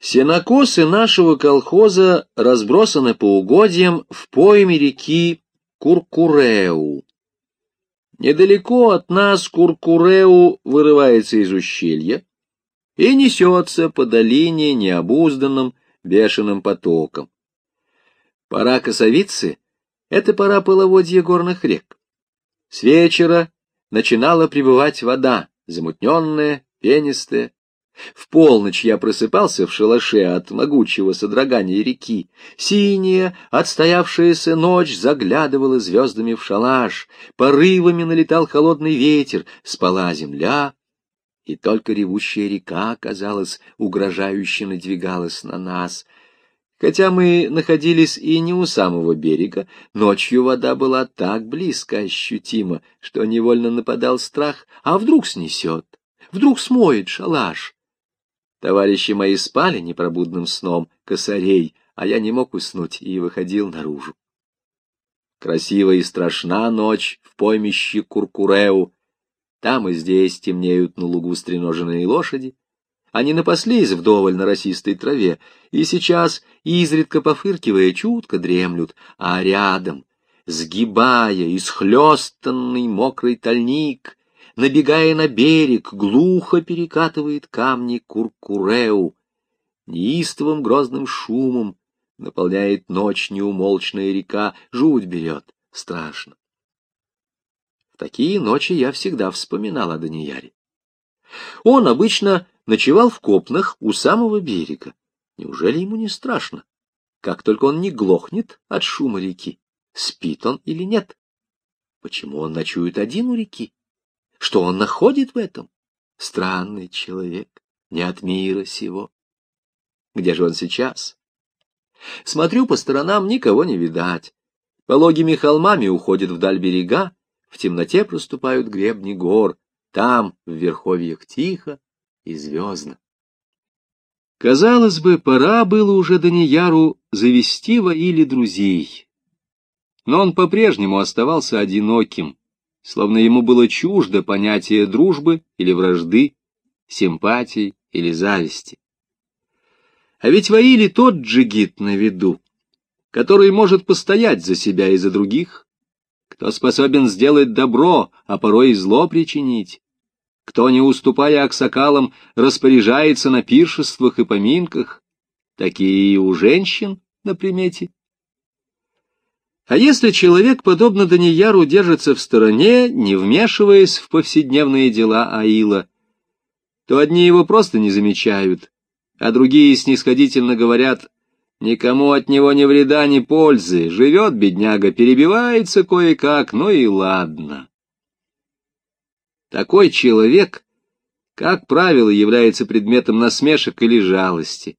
Сенокосы нашего колхоза разбросаны по угодьям в пойме реки Куркуреу. Недалеко от нас Куркуреу вырывается из ущелья и несется по долине необузданным бешеным потоком. Пора косовицы — это пора половодья горных рек. С вечера начинала прибывать вода, замутненная, пенистая, в полночь я просыпался в шалаше от могучего содрогания реки. Синяя, отстоявшаяся ночь заглядывала звездами в шалаш, порывами налетал холодный ветер, спала земля, и только ревущая река, казалось, угрожающе надвигалась на нас. Хотя мы находились и не у самого берега, ночью вода была так близко ощутима, что невольно нападал страх, а вдруг снесет, вдруг смоет шалаш. Товарищи мои спали непробудным сном косарей, а я не мог уснуть и выходил наружу. Красива и страшна ночь в поймище Куркуреу. Там и здесь темнеют на лугу стреноженные лошади. Они напаслись вдоволь на росистой траве, и сейчас, изредка пофыркивая, чутко дремлют, а рядом, сгибая исхлестанный мокрый тальник, набегая на берег, глухо перекатывает камни Куркуреу, неистовым грозным шумом наполняет ночь неумолчная река, жуть берет, страшно. В такие ночи я всегда вспоминал о Данияре. Он обычно ночевал в копнах у самого берега. Неужели ему не страшно? Как только он не глохнет от шума реки, спит он или нет? Почему он ночует один у реки? Что он находит в этом? Странный человек, не от мира сего. Где же он сейчас? Смотрю по сторонам, никого не видать. Пологими холмами уходит вдаль берега, в темноте проступают гребни гор. Там, в верховьях, тихо и звездно. Казалось бы, пора было уже Данияру завести воили друзей. Но он по-прежнему оставался одиноким, словно ему было чуждо понятие дружбы или вражды, симпатии или зависти. А ведь Ваили тот джигит на виду, который может постоять за себя и за других, кто способен сделать добро, а порой и зло причинить, кто, не уступая аксакалам, распоряжается на пиршествах и поминках, такие и у женщин на примете. А если человек, подобно Данияру, держится в стороне, не вмешиваясь в повседневные дела Аила, то одни его просто не замечают, а другие снисходительно говорят «никому от него ни вреда, ни пользы, живет бедняга, перебивается кое-как, ну и ладно». Такой человек, как правило, является предметом насмешек или жалости.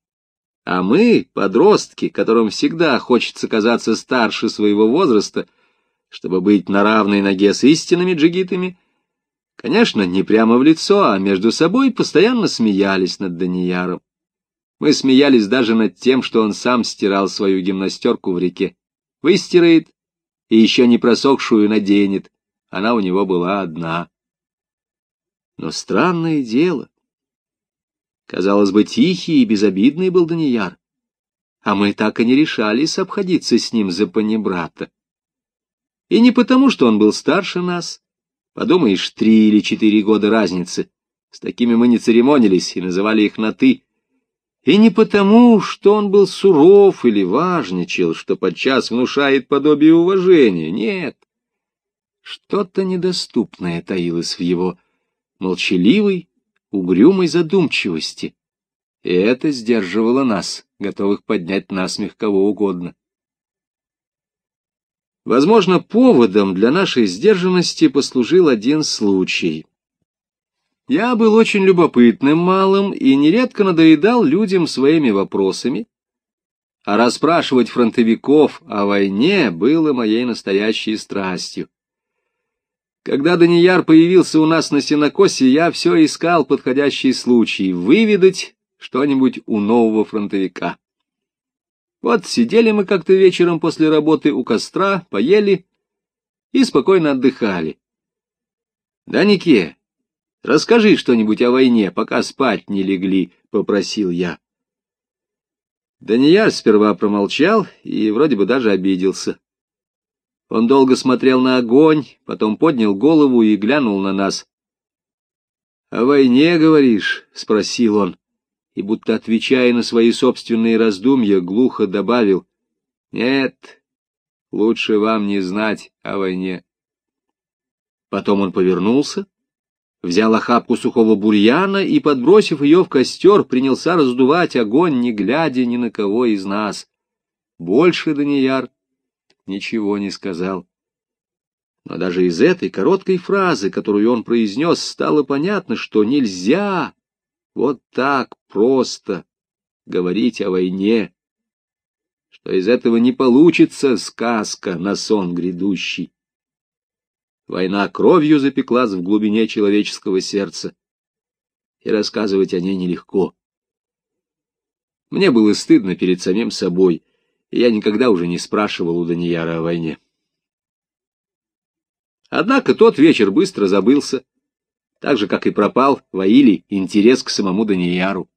А мы, подростки, которым всегда хочется казаться старше своего возраста, чтобы быть на равной ноге с истинными джигитами, конечно, не прямо в лицо, а между собой постоянно смеялись над Данияром. Мы смеялись даже над тем, что он сам стирал свою гимнастерку в реке. Выстирает и еще не просохшую наденет. Она у него была одна. Но странное дело. Казалось бы, тихий и безобидный был Данияр, а мы так и не решались обходиться с ним за панибрата. И не потому, что он был старше нас, подумаешь, три или четыре года разницы, с такими мы не церемонились и называли их на «ты», и не потому, что он был суров или важничал, что подчас внушает подобие уважения, нет. Что-то недоступное таилось в его молчаливой, угрюмой задумчивости. И это сдерживало нас, готовых поднять насмех кого угодно. Возможно, поводом для нашей сдержанности послужил один случай. Я был очень любопытным малым и нередко надоедал людям своими вопросами, а расспрашивать фронтовиков о войне было моей настоящей страстью. Когда Данияр появился у нас на сенокосе, я все искал подходящий случай выведать что-нибудь у нового фронтовика. Вот сидели мы как-то вечером после работы у костра, поели и спокойно отдыхали. — Данике, расскажи что-нибудь о войне, пока спать не легли, — попросил я. Данияр сперва промолчал и вроде бы даже обиделся. Он долго смотрел на огонь, потом поднял голову и глянул на нас. — О войне говоришь? — спросил он, и, будто отвечая на свои собственные раздумья, глухо добавил. — Нет, лучше вам не знать о войне. Потом он повернулся, взял охапку сухого бурьяна и, подбросив ее в костер, принялся раздувать огонь, не глядя ни на кого из нас. Больше Данияр ничего не сказал. Но даже из этой короткой фразы, которую он произнес, стало понятно, что нельзя вот так просто говорить о войне, что из этого не получится сказка на сон грядущий. Война кровью запеклась в глубине человеческого сердца, и рассказывать о ней нелегко. Мне было стыдно перед самим собой — я никогда уже не спрашивал у Данияра о войне. Однако тот вечер быстро забылся, так же, как и пропал Ваилий интерес к самому Данияру.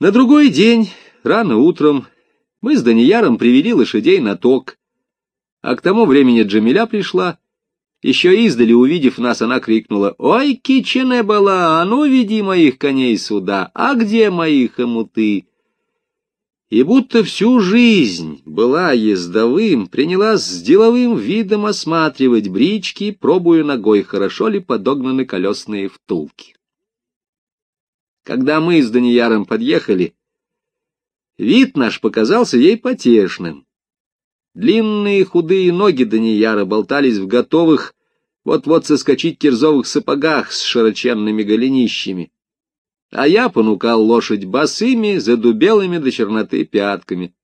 На другой день, рано утром, мы с Данияром привели лошадей на ток, а к тому времени Джамиля пришла, еще издали, увидев нас, она крикнула, «Ой, кичене была, а ну веди моих коней сюда, а где мои хомуты?» и будто всю жизнь была ездовым, принялась с деловым видом осматривать брички, пробуя ногой, хорошо ли подогнаны колесные втулки. Когда мы с Данияром подъехали, вид наш показался ей потешным. Длинные худые ноги Данияра болтались в готовых вот-вот соскочить кирзовых сапогах с широченными голенищами а я понукал лошадь босыми, задубелыми до черноты пятками.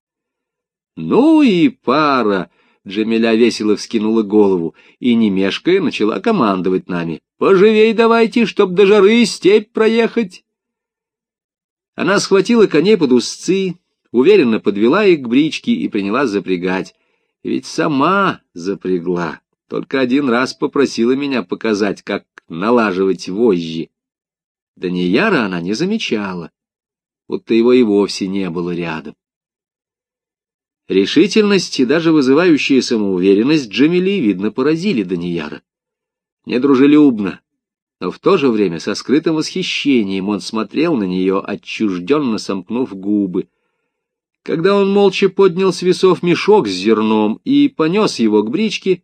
Ну и пара! Джамиля весело вскинула голову и, не мешкая, начала командовать нами. «Поживей давайте, чтоб до жары степь проехать!» Она схватила коней под узцы, уверенно подвела их к бричке и принялась запрягать. Ведь сама запрягла, только один раз попросила меня показать, как налаживать вожжи. Данияра она не замечала, будто его и вовсе не было рядом. Решительность и даже вызывающая самоуверенность Джамили, видно, поразили Данияра. Недружелюбно, но в то же время со скрытым восхищением он смотрел на нее, отчужденно сомкнув губы. Когда он молча поднял с весов мешок с зерном и понес его к бричке,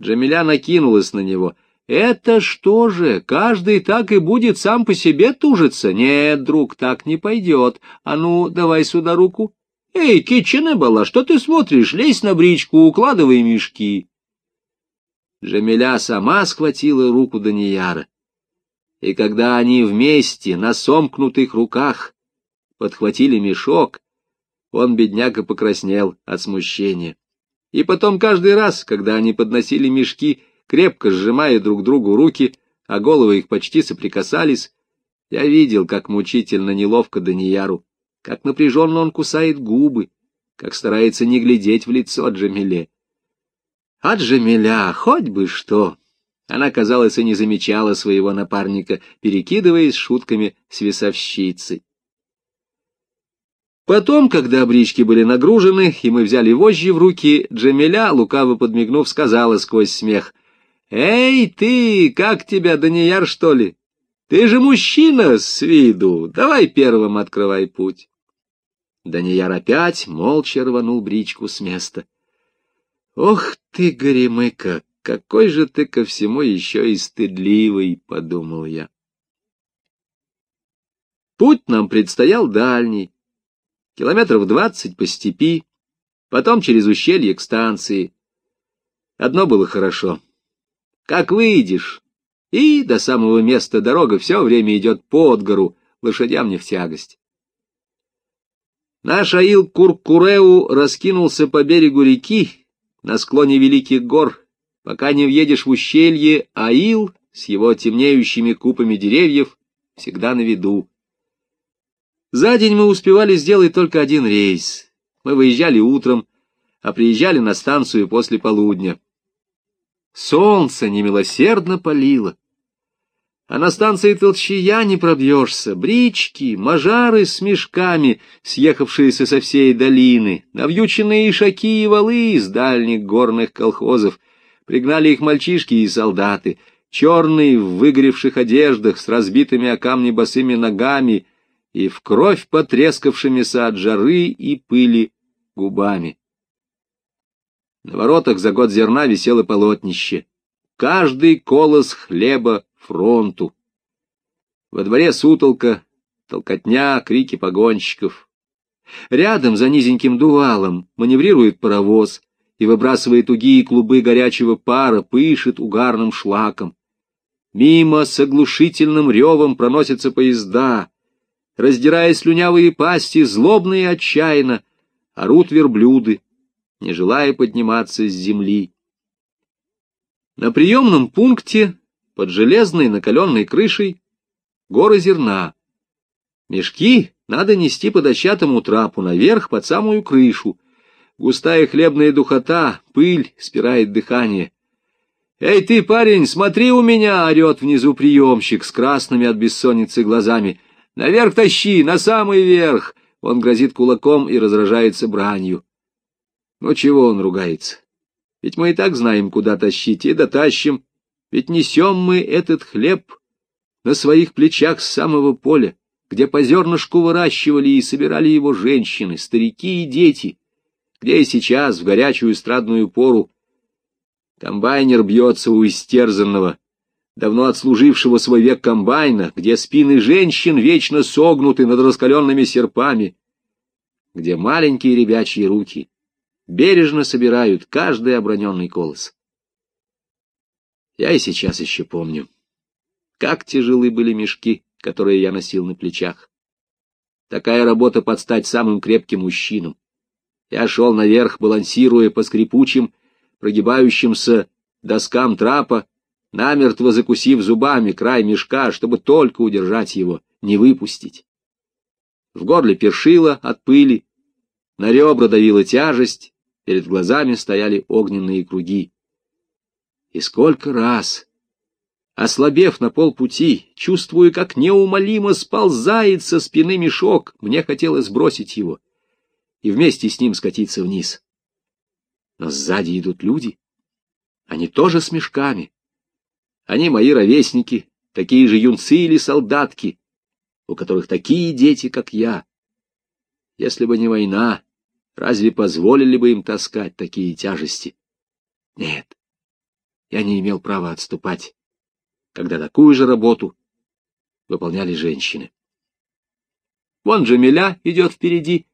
Джамиля накинулась на него — это что же, каждый так и будет сам по себе тужиться? Нет, друг, так не пойдет. А ну, давай сюда руку. Эй, Китчене была, что ты смотришь? Лезь на бричку, укладывай мешки. Жемеля сама схватила руку Данияра. И когда они вместе на сомкнутых руках подхватили мешок, он, бедняга, покраснел от смущения. И потом каждый раз, когда они подносили мешки, крепко сжимая друг другу руки, а головы их почти соприкасались, я видел, как мучительно неловко Данияру, как напряженно он кусает губы, как старается не глядеть в лицо Джамиле. А Джамиля хоть бы что! Она, казалось, и не замечала своего напарника, перекидываясь шутками с весовщицей. Потом, когда брички были нагружены, и мы взяли вожжи в руки, Джамиля, лукаво подмигнув, сказала сквозь смех — «Эй, ты! Как тебя, Данияр, что ли? Ты же мужчина с виду! Давай первым открывай путь!» Данияр опять молча рванул бричку с места. «Ох ты, горемыка, какой же ты ко всему еще и стыдливый!» — подумал я. Путь нам предстоял дальний, километров двадцать по степи, потом через ущелье к станции. Одно было хорошо — как выйдешь, и до самого места дорога все время идет под гору, лошадям не в тягость. Наш аил Куркуреу раскинулся по берегу реки, на склоне великих гор, пока не въедешь в ущелье, аил с его темнеющими купами деревьев всегда на виду. За день мы успевали сделать только один рейс. Мы выезжали утром, а приезжали на станцию после полудня солнце немилосердно палило. А на станции толчья не пробьешься, брички, мажары с мешками, съехавшиеся со всей долины, навьюченные ишаки и валы из дальних горных колхозов, пригнали их мальчишки и солдаты, черные в выгоревших одеждах с разбитыми о камни босыми ногами и в кровь потрескавшимися от жары и пыли губами. На воротах за год зерна висело полотнище. Каждый колос хлеба фронту. Во дворе сутолка, толкотня, крики погонщиков. Рядом, за низеньким дувалом, маневрирует паровоз и, выбрасывая тугие клубы горячего пара, пышет угарным шлаком. Мимо с оглушительным ревом проносятся поезда. Раздирая слюнявые пасти, злобно и отчаянно, орут верблюды не желая подниматься с земли. На приемном пункте под железной накаленной крышей горы зерна. Мешки надо нести по дощатому трапу наверх под самую крышу. Густая хлебная духота, пыль спирает дыхание. «Эй ты, парень, смотри у меня!» — орет внизу приемщик с красными от бессонницы глазами. «Наверх тащи, на самый верх!» Он грозит кулаком и разражается бранью. Но чего он ругается? Ведь мы и так знаем, куда тащить, и дотащим. Ведь несем мы этот хлеб на своих плечах с самого поля, где по зернышку выращивали и собирали его женщины, старики и дети, где и сейчас, в горячую эстрадную пору, комбайнер бьется у истерзанного, давно отслужившего свой век комбайна, где спины женщин вечно согнуты над раскаленными серпами, где маленькие ребячьи руки — бережно собирают каждый оброненный колос. Я и сейчас еще помню, как тяжелы были мешки, которые я носил на плечах. Такая работа под стать самым крепким мужчинам. Я шел наверх, балансируя по скрипучим, прогибающимся доскам трапа, намертво закусив зубами край мешка, чтобы только удержать его, не выпустить. В горле першило от пыли, на ребра давила тяжесть, Перед глазами стояли огненные круги. И сколько раз, ослабев на полпути, чувствую, как неумолимо сползает со спины мешок, мне хотелось сбросить его и вместе с ним скатиться вниз. Но сзади идут люди. Они тоже с мешками. Они мои ровесники, такие же юнцы или солдатки, у которых такие дети, как я. Если бы не война, Разве позволили бы им таскать такие тяжести? Нет, я не имел права отступать, когда такую же работу выполняли женщины. Вон Джамиля идет впереди.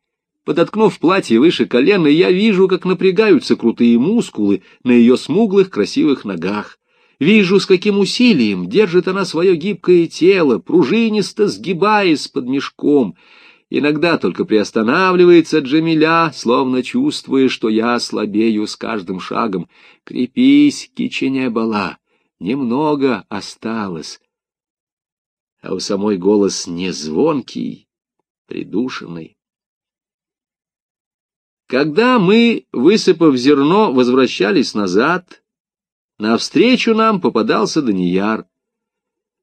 Подоткнув платье выше колена, я вижу, как напрягаются крутые мускулы на ее смуглых красивых ногах. Вижу, с каким усилием держит она свое гибкое тело, пружинисто сгибаясь под мешком. Иногда только приостанавливается Джамиля, словно чувствуя, что я слабею с каждым шагом. Крепись, Киченебала, немного осталось. А у самой голос не звонкий, придушенный. Когда мы, высыпав зерно, возвращались назад, навстречу нам попадался Данияр —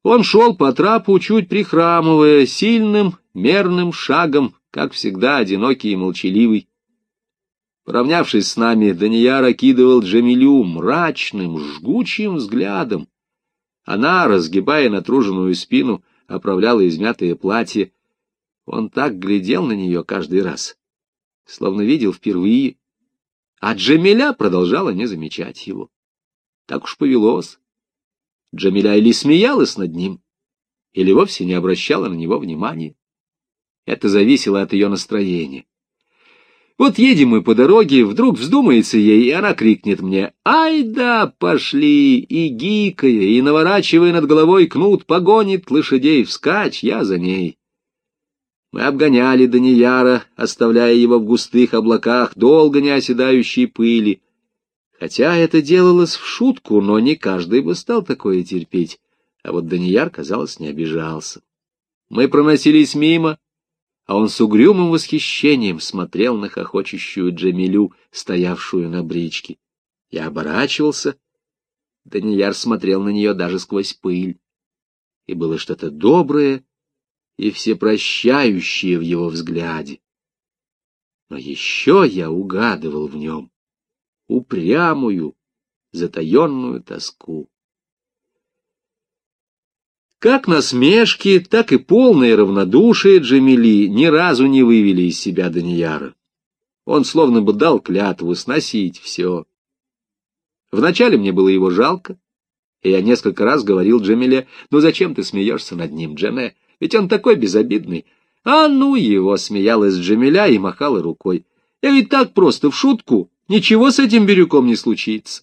он шел по трапу, чуть прихрамывая, сильным, мерным шагом, как всегда, одинокий и молчаливый. Поравнявшись с нами, Данияр окидывал Джамилю мрачным, жгучим взглядом. Она, разгибая натруженную спину, оправляла измятое платье. Он так глядел на нее каждый раз, словно видел впервые, а Джамиля продолжала не замечать его. Так уж повелось. Джамиля или смеялась над ним, или вовсе не обращала на него внимания. Это зависело от ее настроения. Вот едем мы по дороге, вдруг вздумается ей, и она крикнет мне «Ай да, пошли!» И гикая, и наворачивая над головой кнут, погонит лошадей вскачь, я за ней. Мы обгоняли Данияра, оставляя его в густых облаках, долго не оседающей пыли, Хотя это делалось в шутку, но не каждый бы стал такое терпеть. А вот Данияр, казалось, не обижался. Мы проносились мимо, а он с угрюмым восхищением смотрел на хохочущую Джамилю, стоявшую на бричке. Я оборачивался. Данияр смотрел на нее даже сквозь пыль. И было что-то доброе и всепрощающее в его взгляде. Но еще я угадывал в нем упрямую, затаенную тоску. Как насмешки, так и полное равнодушие Джамили ни разу не вывели из себя Данияра. Он словно бы дал клятву сносить все. Вначале мне было его жалко, и я несколько раз говорил Джамиле, «Ну зачем ты смеешься над ним, Джеме? Ведь он такой безобидный». «А ну его!» — смеялась Джамиля и махала рукой. «Я ведь так просто, в шутку, Ничего с этим Бирюком не случится.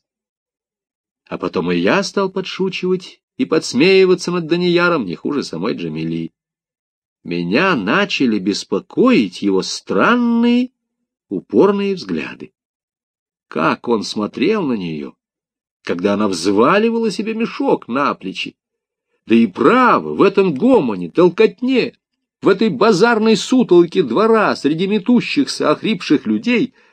А потом и я стал подшучивать и подсмеиваться над Данияром не хуже самой Джамили. Меня начали беспокоить его странные, упорные взгляды. Как он смотрел на нее, когда она взваливала себе мешок на плечи. Да и право, в этом гомоне, толкотне, в этой базарной сутолке двора среди метущихся, охрипших людей —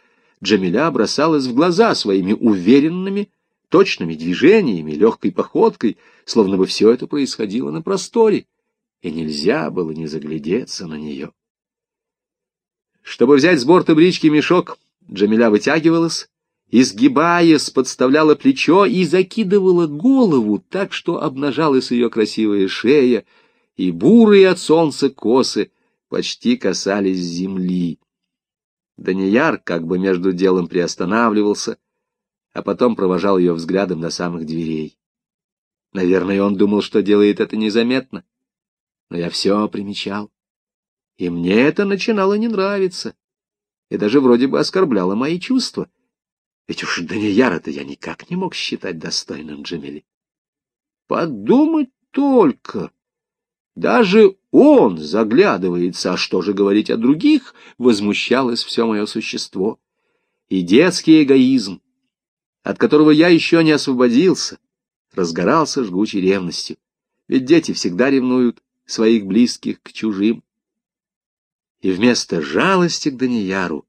Джамиля бросалась в глаза своими уверенными, точными движениями, легкой походкой, словно бы все это происходило на просторе, и нельзя было не заглядеться на нее. Чтобы взять с борта брички мешок, Джамиля вытягивалась, изгибаясь, подставляла плечо и закидывала голову так, что обнажалась ее красивая шея, и бурые от солнца косы почти касались земли. Данияр как бы между делом приостанавливался, а потом провожал ее взглядом до самых дверей. Наверное, он думал, что делает это незаметно. Но я все примечал. И мне это начинало не нравиться. И даже вроде бы оскорбляло мои чувства. Ведь уж Данияра-то я никак не мог считать достойным Джамили. Подумать только! Даже он заглядывается, а что же говорить о других, возмущалось все мое существо. И детский эгоизм, от которого я еще не освободился, разгорался жгучей ревностью. Ведь дети всегда ревнуют своих близких к чужим. И вместо жалости к Данияру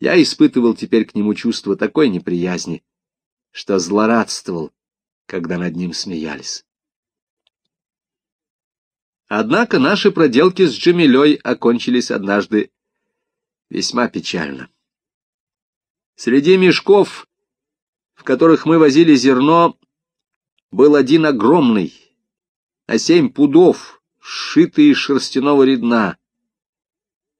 я испытывал теперь к нему чувство такой неприязни, что злорадствовал, когда над ним смеялись. Однако наши проделки с Джамилей окончились однажды весьма печально. Среди мешков, в которых мы возили зерно, был один огромный, на семь пудов, сшитый из шерстяного редна.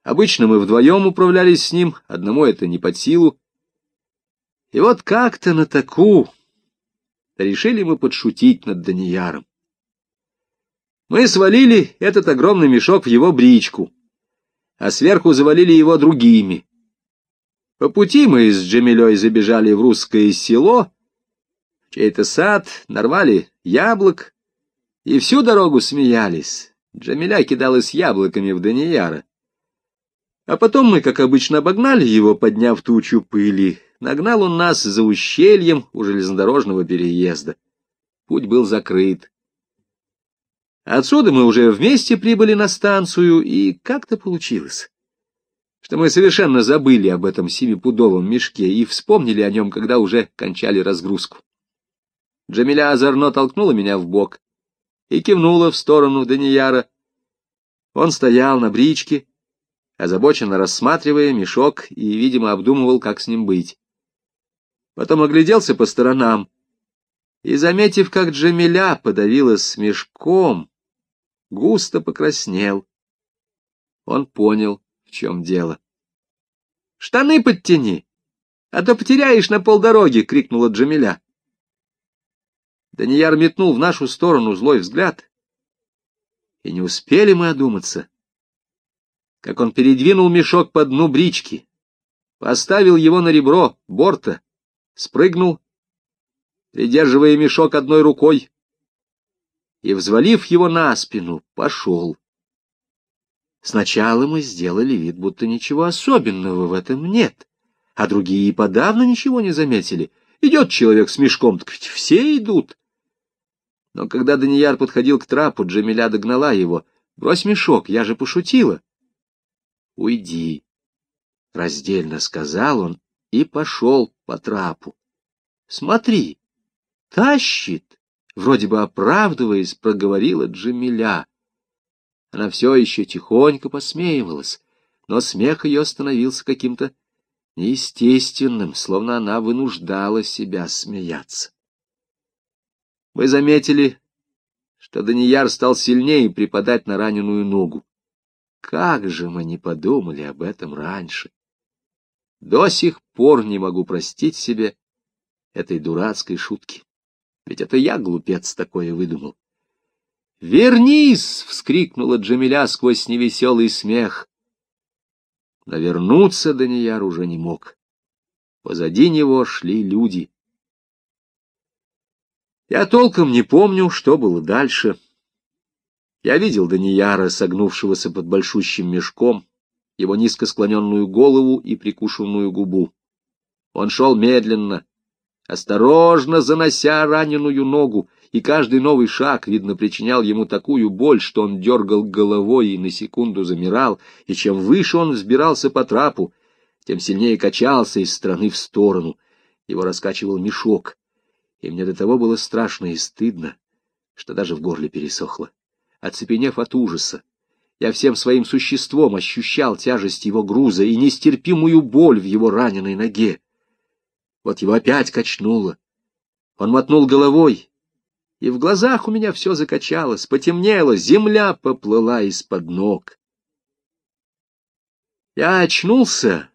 Обычно мы вдвоем управлялись с ним, одному это не под силу. И вот как-то на таку решили мы подшутить над Данияром. Мы свалили этот огромный мешок в его бричку, а сверху завалили его другими. По пути мы с Джамилей забежали в русское село, чей-то сад, нарвали яблок и всю дорогу смеялись. Джамиля кидалась яблоками в Данияра. А потом мы, как обычно, обогнали его, подняв тучу пыли. Нагнал он нас за ущельем у железнодорожного переезда. Путь был закрыт. Отсюда мы уже вместе прибыли на станцию, и как-то получилось, что мы совершенно забыли об этом семипудовом мешке и вспомнили о нем, когда уже кончали разгрузку. Джамиля озорно толкнула меня в бок и кивнула в сторону Данияра. Он стоял на бричке, озабоченно рассматривая мешок и, видимо, обдумывал, как с ним быть. Потом огляделся по сторонам и, заметив, как Джамиля подавилась мешком, густо покраснел. Он понял, в чем дело. — Штаны подтяни, а то потеряешь на полдороги! — крикнула Джамиля. Данияр метнул в нашу сторону злой взгляд. И не успели мы одуматься, как он передвинул мешок по дну брички, поставил его на ребро борта, спрыгнул, придерживая мешок одной рукой, и, взвалив его на спину, пошел. Сначала мы сделали вид, будто ничего особенного в этом нет, а другие и подавно ничего не заметили. Идет человек с мешком, так ведь все идут. Но когда Данияр подходил к трапу, Джамиля догнала его. «Брось мешок, я же пошутила». «Уйди», — раздельно сказал он и пошел по трапу. «Смотри, тащит» вроде бы оправдываясь, проговорила Джамиля. Она все еще тихонько посмеивалась, но смех ее становился каким-то неестественным, словно она вынуждала себя смеяться. Вы заметили, что Данияр стал сильнее припадать на раненую ногу. Как же мы не подумали об этом раньше! До сих пор не могу простить себе этой дурацкой шутки. Ведь это я, глупец, такое выдумал. «Вернись!» — вскрикнула Джамиля сквозь невеселый смех. Навернуться Данияр уже не мог. Позади него шли люди. Я толком не помню, что было дальше. Я видел Данияра, согнувшегося под большущим мешком, его низко склоненную голову и прикушенную губу. Он шел медленно, осторожно занося раненую ногу, и каждый новый шаг, видно, причинял ему такую боль, что он дергал головой и на секунду замирал, и чем выше он взбирался по трапу, тем сильнее качался из стороны в сторону. Его раскачивал мешок, и мне до того было страшно и стыдно, что даже в горле пересохло. Оцепенев от ужаса, я всем своим существом ощущал тяжесть его груза и нестерпимую боль в его раненой ноге. Вот его опять качнуло. Он мотнул головой, и в глазах у меня все закачалось, потемнело, земля поплыла из-под ног. Я очнулся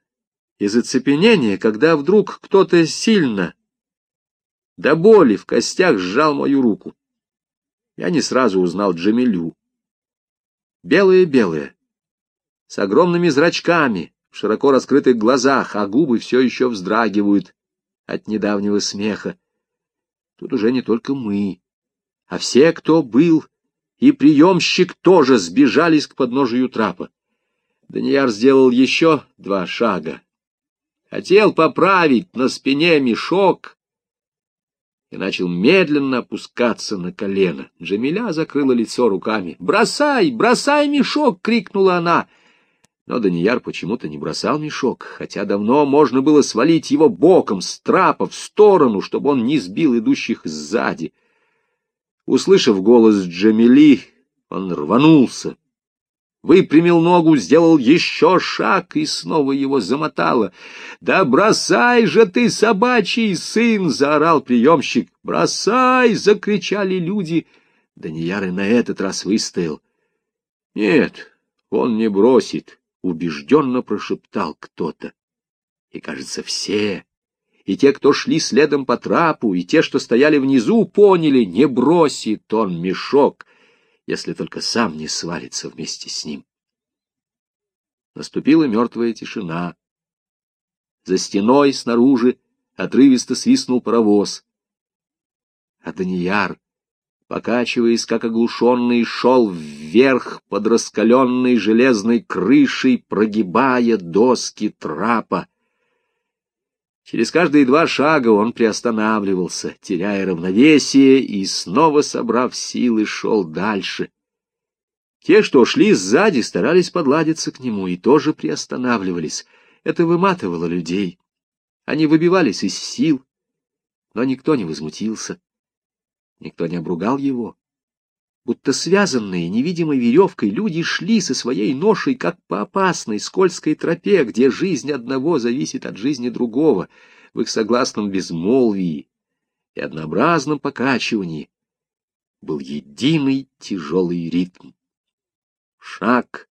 из оцепенения, когда вдруг кто-то сильно, до боли в костях, сжал мою руку. Я не сразу узнал Джамилю. Белое, белое, с огромными зрачками, в широко раскрытых глазах, а губы все еще вздрагивают от недавнего смеха. Тут уже не только мы, а все, кто был, и приемщик тоже сбежались к подножию трапа. Даниар сделал еще два шага. Хотел поправить на спине мешок и начал медленно опускаться на колено. Джамиля закрыла лицо руками. «Бросай, бросай мешок!» — крикнула она. Но Данияр почему-то не бросал мешок, хотя давно можно было свалить его боком с трапа в сторону, чтобы он не сбил идущих сзади. Услышав голос Джамили, он рванулся, выпрямил ногу, сделал еще шаг и снова его замотало. «Да бросай же ты, собачий сын!» — заорал приемщик. «Бросай!» — закричали люди. Данияр и на этот раз выстоял. «Нет, он не бросит убежденно прошептал кто-то. И, кажется, все, и те, кто шли следом по трапу, и те, что стояли внизу, поняли, не бросит он мешок, если только сам не свалится вместе с ним. Наступила мертвая тишина. За стеной снаружи отрывисто свистнул паровоз. А Данияр покачиваясь, как оглушенный, шел вверх под раскаленной железной крышей, прогибая доски трапа. Через каждые два шага он приостанавливался, теряя равновесие, и, снова собрав силы, шел дальше. Те, что шли сзади, старались подладиться к нему и тоже приостанавливались. Это выматывало людей. Они выбивались из сил, но никто не возмутился. Никто не обругал его. Будто связанные невидимой веревкой люди шли со своей ношей, как по опасной скользкой тропе, где жизнь одного зависит от жизни другого, в их согласном безмолвии и однообразном покачивании был единый тяжелый ритм. Шаг,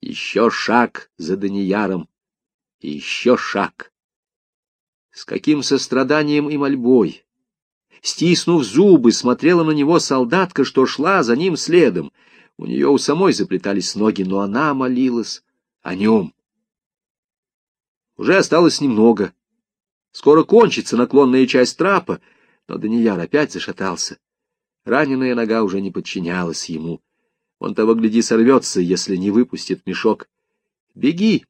еще шаг за Данияром, еще шаг. С каким состраданием и мольбой, Стиснув зубы, смотрела на него солдатка, что шла за ним следом. У нее у самой заплетались ноги, но она молилась о нем. Уже осталось немного. Скоро кончится наклонная часть трапа, но Данияр опять зашатался. Раненая нога уже не подчинялась ему. Он того, гляди, сорвется, если не выпустит мешок. — Беги!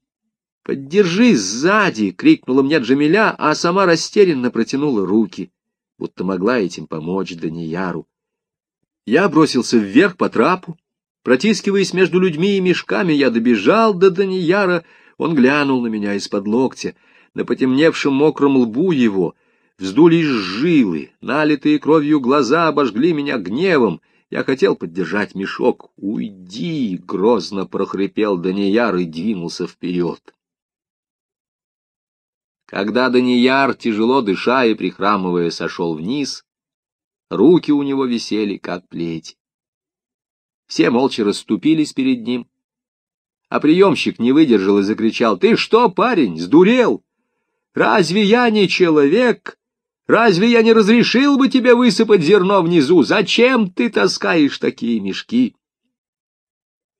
Поддержи сзади! — крикнула мне Джамиля, а сама растерянно протянула руки. — будто могла этим помочь Данияру. Я бросился вверх по трапу. Протискиваясь между людьми и мешками, я добежал до Данияра. Он глянул на меня из-под локтя. На потемневшем мокром лбу его вздулись жилы, налитые кровью глаза обожгли меня гневом. Я хотел поддержать мешок. «Уйди!» — грозно прохрипел Данияр и двинулся вперед. Когда Данияр, тяжело дыша и прихрамывая, сошел вниз, руки у него висели, как плеть. Все молча расступились перед ним, а приемщик не выдержал и закричал, «Ты что, парень, сдурел? Разве я не человек? Разве я не разрешил бы тебе высыпать зерно внизу? Зачем ты таскаешь такие мешки?»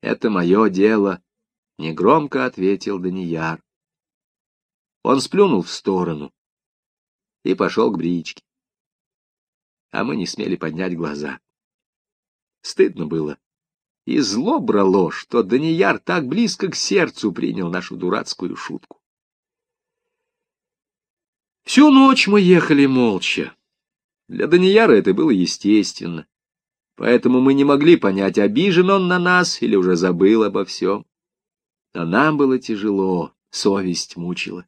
«Это мое дело», — негромко ответил Данияр. Он сплюнул в сторону и пошел к бричке. А мы не смели поднять глаза. Стыдно было. И зло брало, что Данияр так близко к сердцу принял нашу дурацкую шутку. Всю ночь мы ехали молча. Для Данияра это было естественно. Поэтому мы не могли понять, обижен он на нас или уже забыл обо всем. А нам было тяжело, совесть мучила.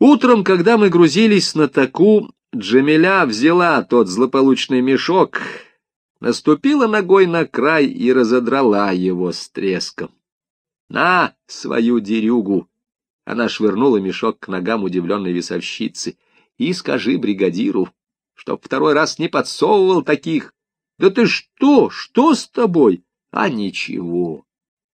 Утром, когда мы грузились на таку, Джамиля взяла тот злополучный мешок, наступила ногой на край и разодрала его с треском. «На свою дерюгу!» Она швырнула мешок к ногам удивленной весовщицы. «И скажи бригадиру, чтоб второй раз не подсовывал таких. Да ты что? Что с тобой? А ничего.